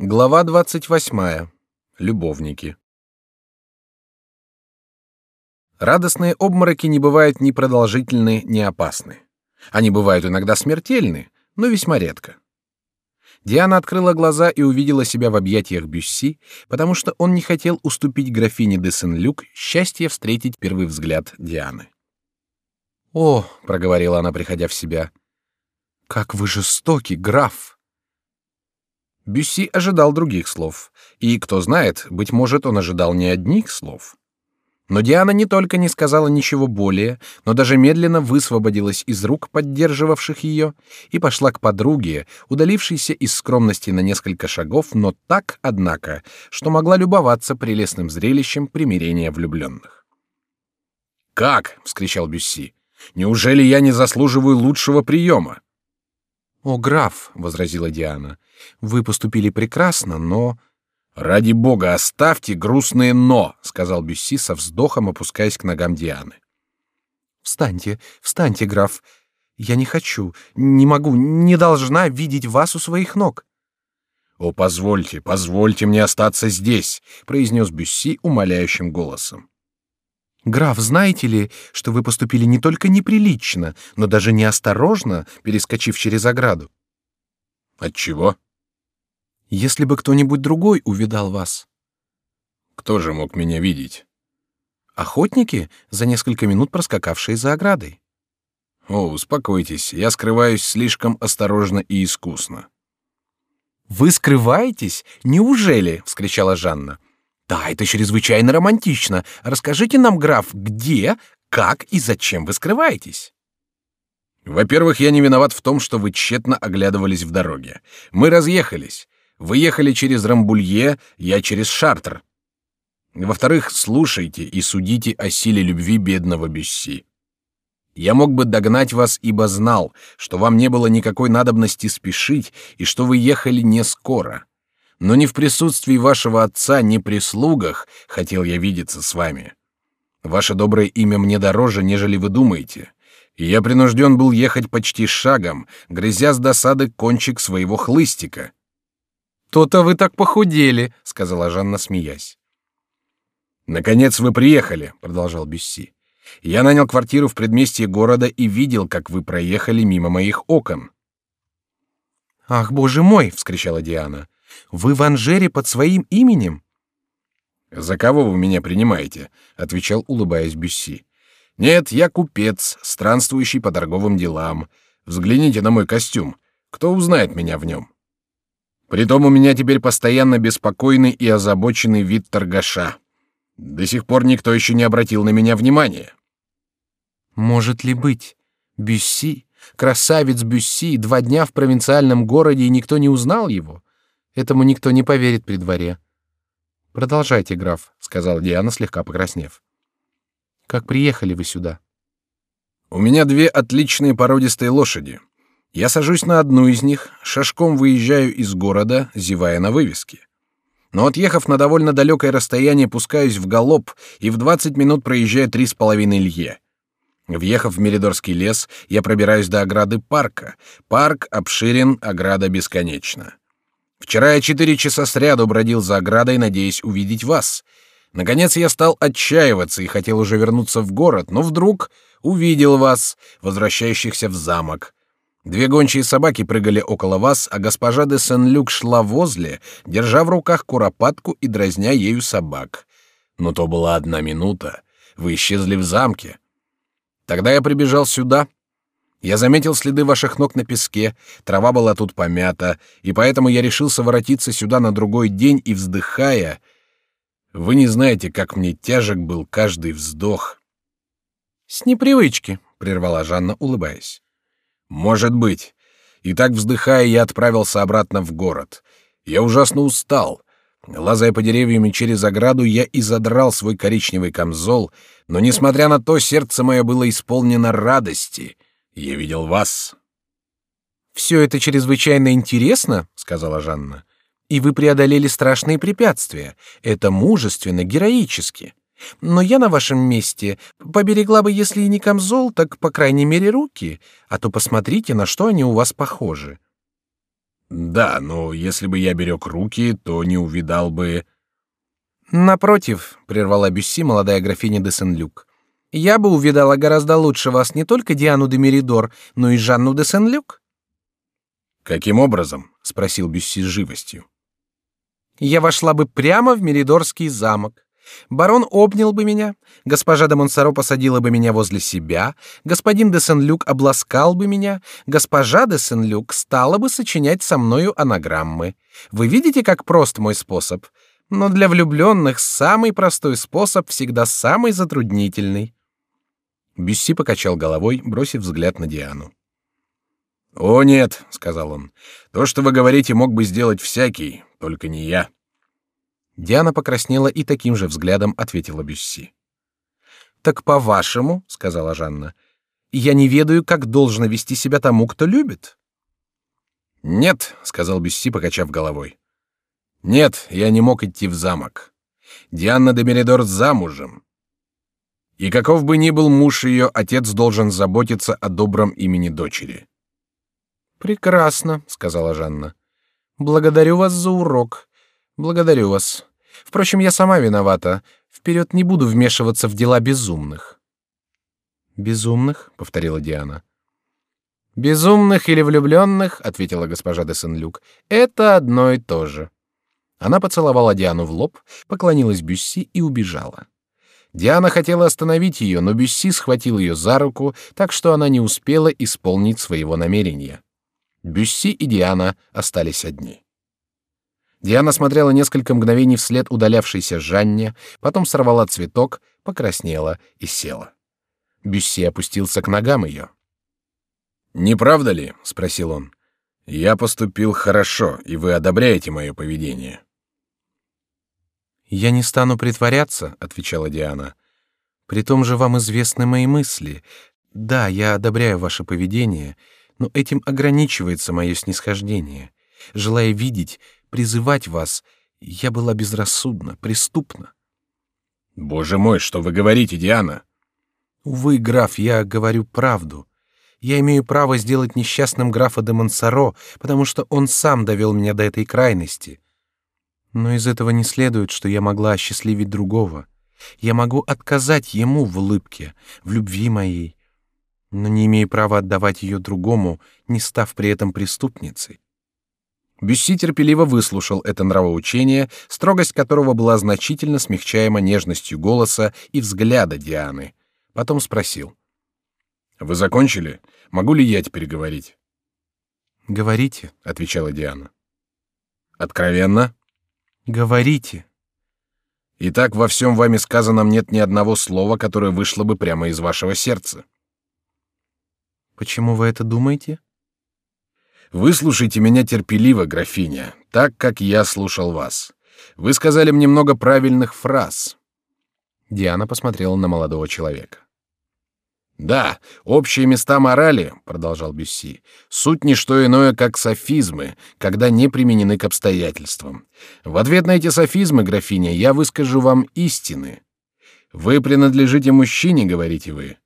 Глава двадцать восьмая. Любовники. Радостные обмороки не бывают ни продолжительны, ни опасны. Они бывают иногда смертельны, но весьма редко. Диана открыла глаза и увидела себя в объятиях Бюсси, потому что он не хотел уступить графине де Сен-Люк счастье встретить первый взгляд Дианы. «О», — проговорила она, приходя в себя, — «как вы жестоки, граф!» Бюсси ожидал других слов, и, кто знает, быть может, он ожидал не одних слов. Но Диана не только не сказала ничего более, но даже медленно высвободилась из рук поддерживавших ее и пошла к подруге, удалившейся из скромности на несколько шагов, но так, однако, что могла любоваться прелестным зрелищем примирения влюбленных. «Как?» — вскричал Бюсси. «Неужели я не заслуживаю лучшего приема?» «О, граф!» — возразила Диана. Вы поступили прекрасно, но ради бога оставьте грустные но, сказал Бюсси со вздохом, опускаясь к ногам Дианы. Встаньте, встаньте, граф. Я не хочу, не могу, не должна видеть вас у своих ног. О, позвольте, позвольте мне остаться здесь, произнес Бюсси умоляющим голосом. Граф, знаете ли, что вы поступили не только неприлично, но даже неосторожно, перескочив через ограду? От чего? Если бы кто-нибудь другой увидал вас. Кто же мог меня видеть? Охотники, за несколько минут проскакавшие за оградой. О, успокойтесь, я скрываюсь слишком осторожно и искусно. Вы скрываетесь? Неужели? – вскричала Жанна. Да, это чрезвычайно романтично. Расскажите нам, граф, где, как и зачем вы скрываетесь? Во-первых, я не виноват в том, что вы тщетно оглядывались в дороге. Мы разъехались. Вы ехали через Рамбулье, я через Шартер. Во-вторых, слушайте и судите о силе любви бедного Бюсси. Я мог бы догнать вас, ибо знал, что вам не было никакой надобности спешить и что вы ехали не скоро. Но не в присутствии вашего отца, ни при слугах хотел я видеться с вами. Ваше доброе имя мне дороже, нежели вы думаете. И я принужден был ехать почти шагом, грызя с досады кончик своего хлыстика. То-то вы так похудели, сказала Жанна, смеясь. Наконец вы приехали, продолжал Бюсси. Я нанял квартиру в предместье города и видел, как вы проехали мимо моих окон. Ах, боже мой, вскричала Диана, вы в Анжере под своим именем? За кого вы меня принимаете? отвечал, улыбаясь Бюсси. Нет, я купец, странствующий по торговым делам. Взгляните на мой костюм. Кто узнает меня в нем? Притом у меня теперь постоянно беспокойный и озабоченный вид торгаша. До сих пор никто еще не обратил на меня внимания. Может ли быть? Бюсси, красавец Бюсси, два дня в провинциальном городе и никто не узнал его? Этому никто не поверит при дворе. Продолжайте, граф, сказал Диана, слегка покраснев. Как приехали вы сюда? У меня две отличные породистые лошади. Я сажусь на одну из них, шашком выезжаю из города, зевая на вывеске. Но отъехав на довольно далекое расстояние, пускаюсь в галоп и в двадцать минут проезжаю три с половиной лье. Въехав в Меридорский лес, я пробираюсь до ограды парка. Парк обширен, ограда бесконечна. Вчера я четыре часа сряду бродил за оградой, надеясь увидеть вас. Наконец я стал отчаиваться и хотел уже вернуться в город, но вдруг увидел вас, возвращающихся в замок. Две гончие собаки прыгали около вас, а госпожа де Сен-Люк шла возле, держа в руках куропатку и дразня ею собак. Но то была одна минута. Вы исчезли в замке. Тогда я прибежал сюда. Я заметил следы ваших ног на песке, трава была тут помята, и поэтому я решился воротиться сюда на другой день и вздыхая. Вы не знаете, как мне тяжек был каждый вздох. С непривычки, прервала Жанна, улыбаясь. Может быть. И так вздыхая, я отправился обратно в город. Я ужасно устал. Лазая по деревьям и через ограду, я и задрал свой коричневый камзол, но, несмотря на то, сердце мое было исполнено радости. Я видел вас. «Все это чрезвычайно интересно», — сказала Жанна. «И вы преодолели страшные препятствия. Это мужественно, героически. Но я на вашем месте поберегла бы, если и не камзол, так по крайней мере руки, а то посмотрите, на что они у вас похожи. Да, но если бы я берег руки, то не увидал бы. Напротив, прервала Бюсси молодая графиня де Сен-Люк. Я бы увидала гораздо лучше вас не только Диану де Меридор, но и Жанну де Сен-Люк. Каким образом? спросил Бюсси с живостью. Я вошла бы прямо в Меридорский замок. Барон обнял бы меня, госпожа де Монсоро посадила бы меня возле себя, господин де Сен-Люк обласкал бы меня, госпожа де Сен-Люк стала бы сочинять со мною анаграммы. Вы видите, как прост мой способ? Но для влюбленных самый простой способ всегда самый затруднительный. Бюсси покачал головой, бросив взгляд на Диану. О нет, сказал он, то, что вы говорите, мог бы сделать всякий, только не я. Диана покраснела и таким же взглядом ответила Бюсси. Так по-вашему, сказала Жанна, я не ведаю, как должно вести себя тому, кто любит. Нет, сказал Бюсси, покачав головой. Нет, я не мог идти в замок. Диана де Меридор замужем. И каков бы ни был муж ее, отец должен заботиться о добром имени дочери. Прекрасно, сказала Жанна. Благодарю вас за урок. Благодарю вас. Впрочем, я сама виновата. Вперед не буду вмешиваться в дела безумных. Безумных, повторила Диана. Безумных или влюбленных, ответила госпожа де Сен-Люк, это одно и то же. Она поцеловала Диану в лоб, поклонилась Бюсси и убежала. Диана хотела остановить ее, но Бюсси схватил ее за руку, так что она не успела исполнить своего намерения. Бюсси и Диана остались одни. Диана смотрела несколько мгновений вслед удалявшейся Жанне, потом сорвала цветок, покраснела и села. Бюсси опустился к ногам ее. «Не правда ли?» — спросил он. «Я поступил хорошо, и вы одобряете мое поведение». «Я не стану притворяться», — отвечала Диана. «При том же вам известны мои мысли. Да, я одобряю ваше поведение, но этим ограничивается мое снисхождение. Желая видеть, призывать вас, я была безрассудна, преступна. Боже мой, что вы говорите, Диана? Увы, граф, я говорю правду. Я имею право сделать несчастным графа де Монсоро, потому что он сам довел меня до этой крайности. Но из этого не следует, что я могла осчастливить другого. Я могу отказать ему в улыбке, в любви моей, но не имею права отдавать ее другому, не став при этом преступницей. Бюсси терпеливо выслушал это нравоучение, строгость которого была значительно смягчаема нежностью голоса и взгляда Дианы. Потом спросил: "Вы закончили? Могу ли я теперь говорить?" "Говорите", отвечала Диана. "Откровенно?" "Говорите". Итак, во всем вами сказанном нет ни одного слова, которое вышло бы прямо из вашего сердца. Почему вы это думаете? Выслушайте меня терпеливо, графиня, так как я слушал вас. Вы сказали мне много правильных фраз. Диана посмотрела на молодого человека. Да, общие места морали, продолжал Бюсси, суть не что иное, как софизмы, когда не применены к обстоятельствам. В ответ на эти софизмы, графиня, я выскажу вам истины. Вы принадлежите мужчине, говорите вы.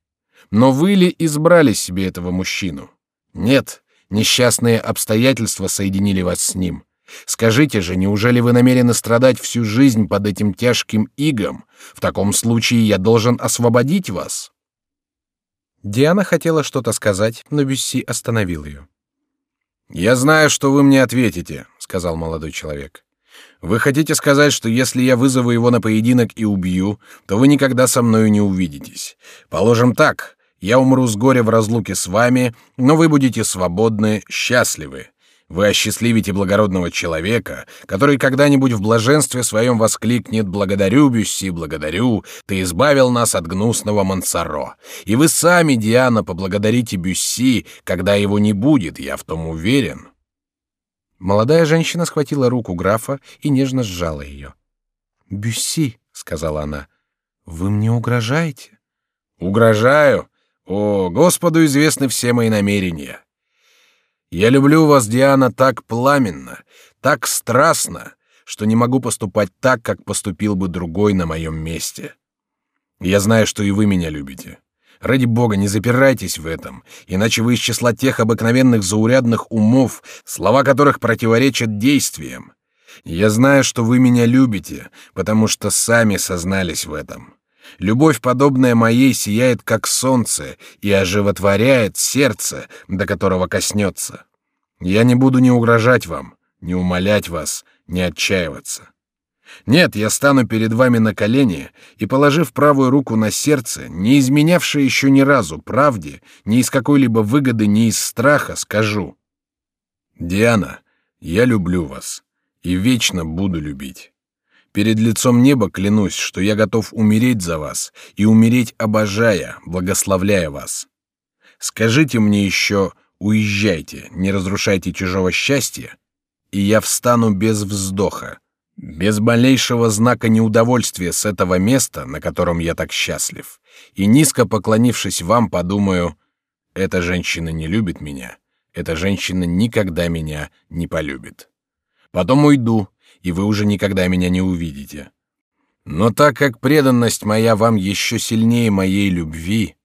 Но вы ли избрали себе этого мужчину? Нет, Несчастные обстоятельства соединили вас с ним. Скажите же, неужели вы намерены страдать всю жизнь под этим тяжким игом? В таком случае я должен освободить вас. Диана хотела что-то сказать, но Бюсси остановил ее. Я знаю, что вы мне ответите, сказал молодой человек. Вы хотите сказать, что если я вызову его на поединок и убью, то вы никогда со мною не увидитесь. Положим так, я умру с горя в разлуке с вами, но вы будете свободны, счастливы. Вы осчастливите благородного человека, который когда-нибудь в блаженстве своем воскликнет «Благодарю, Бюсси, благодарю, ты избавил нас от гнусного Мансаро». И вы сами, Диана, поблагодарите Бюсси, когда его не будет, я в том уверен». Молодая женщина схватила руку графа и нежно сжала ее. «Бюсси», — сказала она, — «вы мне угрожаете?» «Угрожаю? О, Господу известны все мои намерения. Я люблю вас, Диана, так пламенно, так страстно, что не могу поступать так, как поступил бы другой на моем месте. Я знаю, что и вы меня любите. Ради бога, не запирайтесь в этом, иначе вы из числа тех обыкновенных заурядных умов, слова которых противоречат действиям. Я знаю, что вы меня любите, потому что сами сознались в этом. Любовь, подобная моей, сияет как солнце и оживотворяет сердце, до которого коснется. Я не буду ни угрожать вам, ни умолять вас, ни отчаиваться. Нет, я стану перед вами на колени и, положив правую руку на сердце, не изменявшее еще ни разу правде, ни из какой-либо выгоды, ни из страха, скажу. Диана, я люблю вас и вечно буду любить. Перед лицом неба клянусь, что я готов умереть за вас и умереть обожая, благословляя вас. Скажите мне еще, уезжайте, не разрушайте чужого счастья, и я встану без вздоха, без малейшего знака неудовольствия с этого места, на котором я так счастлив, и низко поклонившись вам, подумаю: эта женщина не любит меня, эта женщина никогда меня не полюбит. Потом уйду, и вы уже никогда меня не увидите. Но так как преданность моя вам еще сильнее моей любви,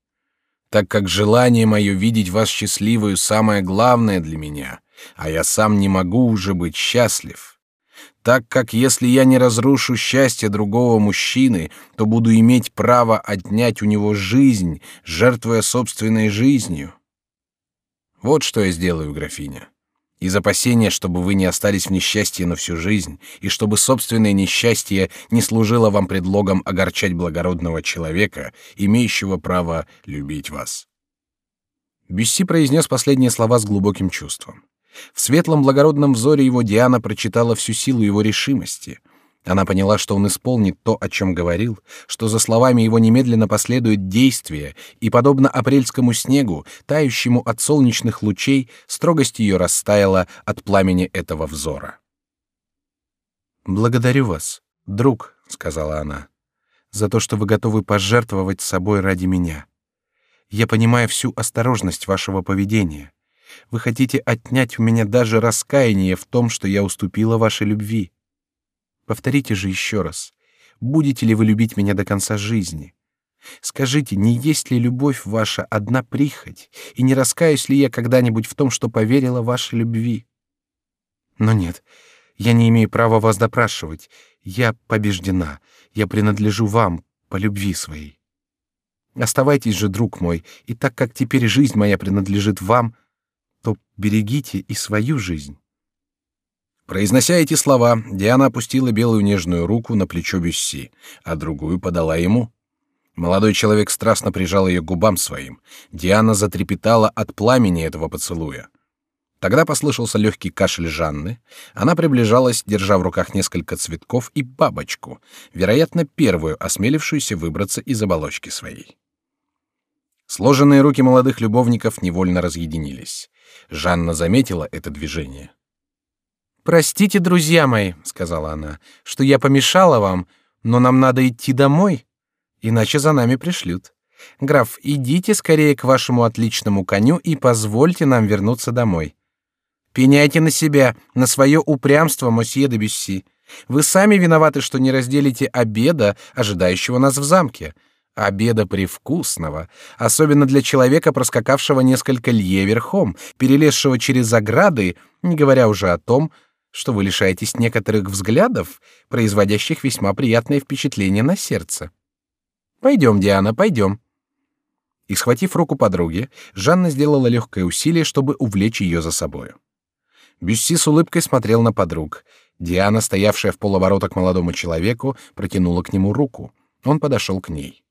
так как желание мое видеть вас счастливую самое главное для меня, а я сам не могу уже быть счастлив, так как если я не разрушу счастье другого мужчины, то буду иметь право отнять у него жизнь, жертвуя собственной жизнью. Вот что я сделаю, графиня. Из опасения, чтобы вы не остались в несчастье на всю жизнь, и чтобы собственное несчастье не служило вам предлогом огорчать благородного человека, имеющего право любить вас. Бюсси произнес последние слова с глубоким чувством. В светлом благородном взоре его Диана прочитала всю силу его решимости — она поняла, что он исполнит то, о чем говорил, что за словами его немедленно последует действие, и, подобно апрельскому снегу, тающему от солнечных лучей, строгость ее растаяла от пламени этого взора. «Благодарю вас, друг», — сказала она, — «за то, что вы готовы пожертвовать собой ради меня. Я понимаю всю осторожность вашего поведения. Вы хотите отнять у меня даже раскаяние в том, что я уступила вашей любви. Повторите же еще раз. Будете ли вы любить меня до конца жизни? Скажите, не есть ли любовь ваша одна прихоть, и не раскаюсь ли я когда-нибудь в том, что поверила вашей любви? Но нет, я не имею права вас допрашивать. Я побеждена. Я принадлежу вам по любви своей. Оставайтесь же, друг мой, и так как теперь жизнь моя принадлежит вам, то берегите и свою жизнь. Произнося эти слова, Диана опустила белую нежную руку на плечо Бюсси, а другую подала ему. Молодой человек страстно прижал ее к губам своим. Диана затрепетала от пламени этого поцелуя. Тогда послышался легкий кашель Жанны. Она приближалась, держа в руках несколько цветков и бабочку, вероятно, первую осмелившуюся выбраться из оболочки своей. Сложенные руки молодых любовников невольно разъединились. Жанна заметила это движение. Простите, друзья мои, сказала она, что я помешала вам, но нам надо идти домой, иначе за нами пришлют. Граф, идите скорее к вашему отличному коню и позвольте нам вернуться домой. Пеняйте на себя, на свое упрямство, мосье де Бюсси. Вы сами виноваты, что не разделите обеда, ожидающего нас в замке. Обеда привкусного, особенно для человека, проскакавшего несколько лье верхом, перелезшего через ограды, не говоря уже о том, что вы лишаетесь некоторых взглядов, производящих весьма приятное впечатление на сердце. Пойдем, Диана, пойдем. И схватив руку подруги, Жанна сделала легкое усилие, чтобы увлечь ее за собою. Бюсси с улыбкой смотрел на подруг. Диана, стоявшая в полоборота к молодому человеку, протянула к нему руку. Он подошел к ней.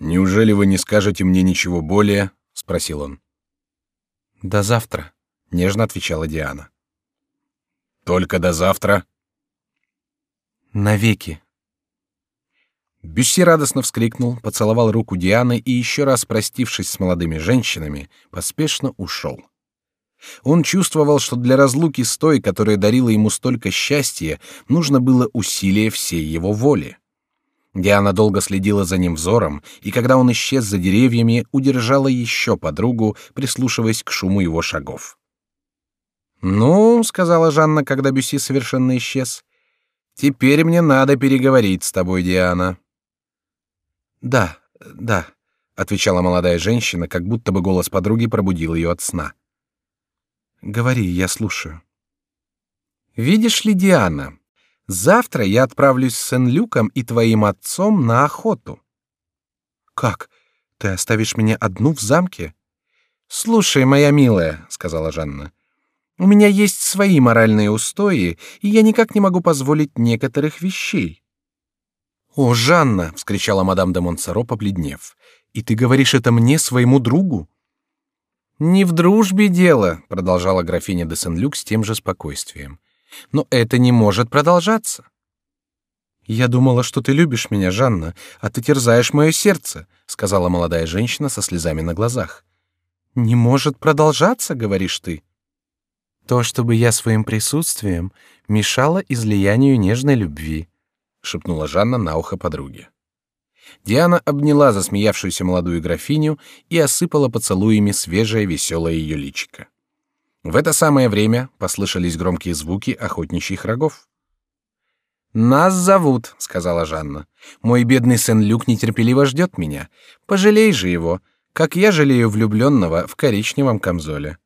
Неужели вы не скажете мне ничего более? – спросил он. До завтра, нежно отвечала Диана. Только до завтра. Навеки. Бюсси радостно вскрикнул, поцеловал руку Дианы и еще раз простившись с молодыми женщинами, поспешно ушел. Он чувствовал, что для разлуки с той, которая дарила ему столько счастья, нужно было усилие всей его воли. Диана долго следила за ним взором, и когда он исчез за деревьями, удержала еще подругу, прислушиваясь к шуму его шагов. Ну, сказала Жанна, когда Бюси совершенно исчез. Теперь мне надо переговорить с тобой, Диана. Да, да, отвечала молодая женщина, как будто бы голос подруги пробудил ее от сна. Говори, я слушаю. Видишь ли, Диана, завтра я отправлюсь с Сен-Люком и твоим отцом на охоту. Как? Ты оставишь меня одну в замке? Слушай, моя милая, сказала Жанна. У меня есть свои моральные устои, и я никак не могу позволить некоторых вещей. О, Жанна, вскричала мадам де Монсоро, побледнев. И ты говоришь это мне, своему другу? Не в дружбе дело, продолжала графиня де Сен-Люк с тем же спокойствием. Но это не может продолжаться. Я думала, что ты любишь меня, Жанна, а ты терзаешь мое сердце, сказала молодая женщина со слезами на глазах. Не может продолжаться, говоришь ты. То, чтобы я своим присутствием мешала излиянию нежной любви, шепнула Жанна на ухо подруге. Диана обняла засмеявшуюся молодую графиню и осыпала поцелуями свежее веселое ее личико. В это самое время послышались громкие звуки охотничьих рогов. Нас зовут, сказала Жанна. Мой бедный сын Люк нетерпеливо ждет меня. Пожалей же его, как я жалею влюбленного в коричневом камзоле.